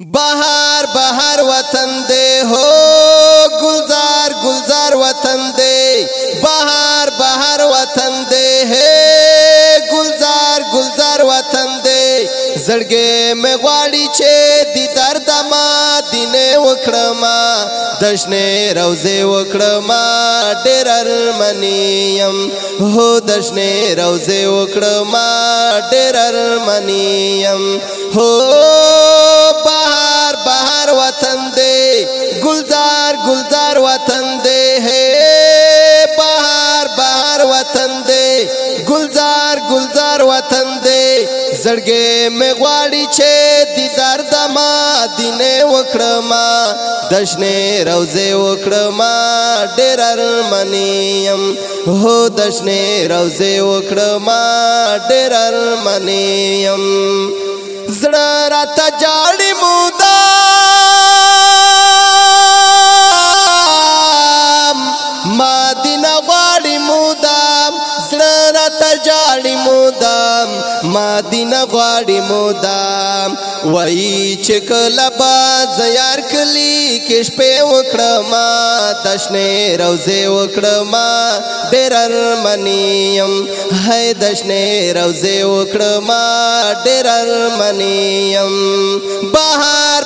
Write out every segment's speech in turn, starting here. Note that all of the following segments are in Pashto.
بهار بهار وطن دې هو گلزار گلزار وطن دې بهار بهار وطن دې هي گلزار گلزار وطن دې زړګې مې غواړي چې دیدار دما دینه وکړم دشنه روزه وکړم ډېر ارمنیم هو دشنه روزه وکړم ډېر ارمنیم هو وطن دی گلزار گلزار وطن دی ہے بهار بهار وطن دی گلزار گلزار وطن دی زړګې مې غواړي چې دیدار د ما دینه وکړم دښنه روزه وکړم ډېر ارمنیم هو دښنه روزه وکړم ډېر ارمنیم زړه راته جاړې مودا زما دین غواړي مودام وای چې کله با زیار کلی کې شپې وکړم دښنه روزه وکړم ډېر ارمنیم هاي دښنه روزه وکړم ډېر ارمنیم بهار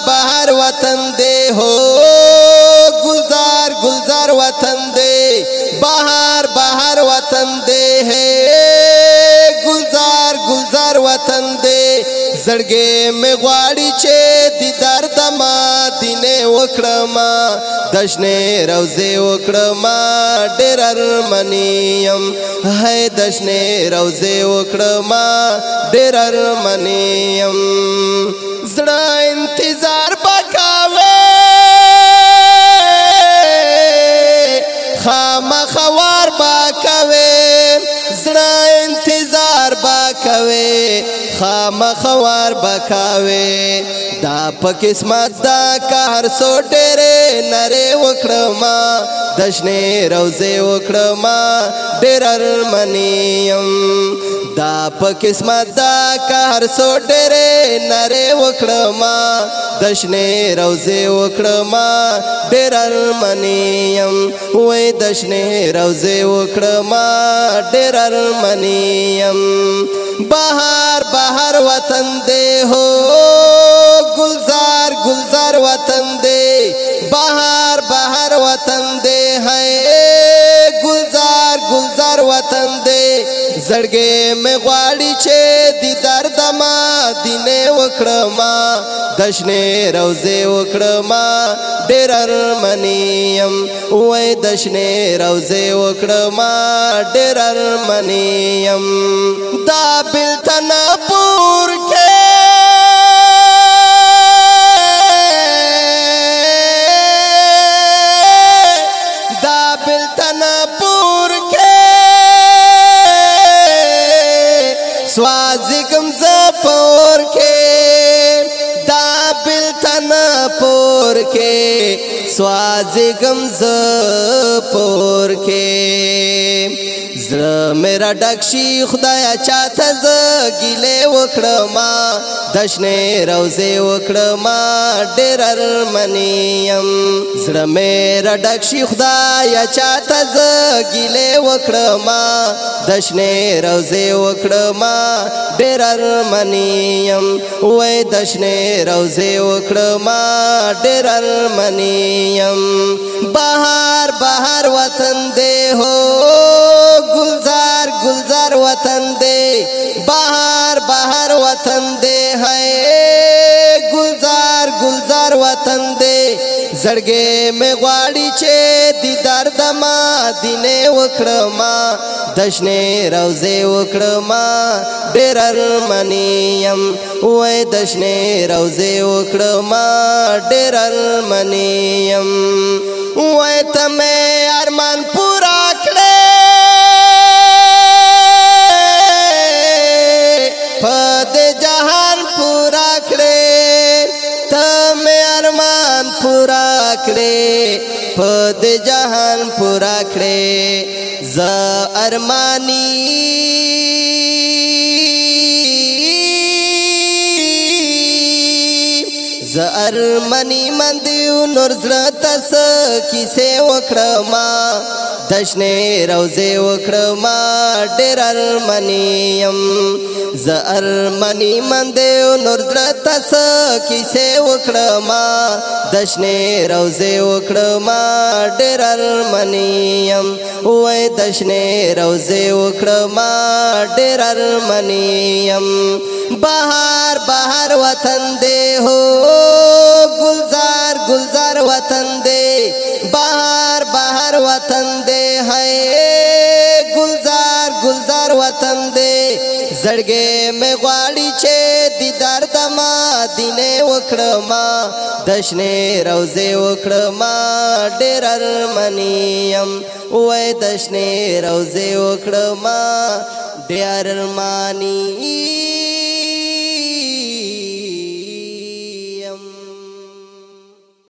باندې زړګې مې غواړي چې دیدار د مدینه وکړم دښنه روزه وکړم ډېر ارمنیم هاي دښنه روزه وکړم ډېر ارمنیم زړه انتظار پکاوه خامخوا مخوار بکاوي دا په قسمت دا کار سو ډېرې نری وکړما دشنې روزه وکړما ډېر ارمنیم دا په قسمت دا کار سو ډېرې نره وکړما دشنه روزه وکړما ډېر ارمنیم وې دشنه روزه وکړما ډېر ارمنیم بهار بهار وطن دې هو زړګې مې غواړي چې دیدار د ما دینه وکړما دشنه روزه وکړما ډېر ارمنیم وای دشنه روزه وکړما ډېر ارمنیم دا بل تنا سوازی کم زا پور کې دا بلتن پور کې سوازی کم زا پور کې زړه میرا ډک شي خدایا چاته ز ګیلې وکړما دښنه روزه وکړما ډېر ارمنیم زړه میرا ډک شي خدایا چاته ز ګیلې وکړما دښنه روزه وکړما ډېر ارمنیم وای دښنه روزه وکړما ډېر ارمنیم بهار بهار وطن دې هو گلزار گلزار وطن دے بہار بہار وطن دے ہے گلزار گلزار وطن دے زړګې مې غواړي چې دیدار د ما دینه وکړما دښنه روزه وکړما ډېر ارمنیم وای دښنه روزه وکړما ډېر ارمنیم د جهان پورا کړې ز ارمانی ز ارمانی مند نور زړه تس کیسه وکړه ما تشنه روزه وکړه ما ډېر ارمنیم ز ارمنی من دې نور درته څه کیسه وکړه ما دشنه روزه وکړه ما ډېر ارمنیم وای دشنه روزه وکړه ما ډېر ارمنیم بهار وطن دی زړګې مې غواړي چې دیدار د ما دینه وکړما دشنه روزه وکړما ډېر ارمنیم وای دشنه روزه وکړما ډېر ارمانی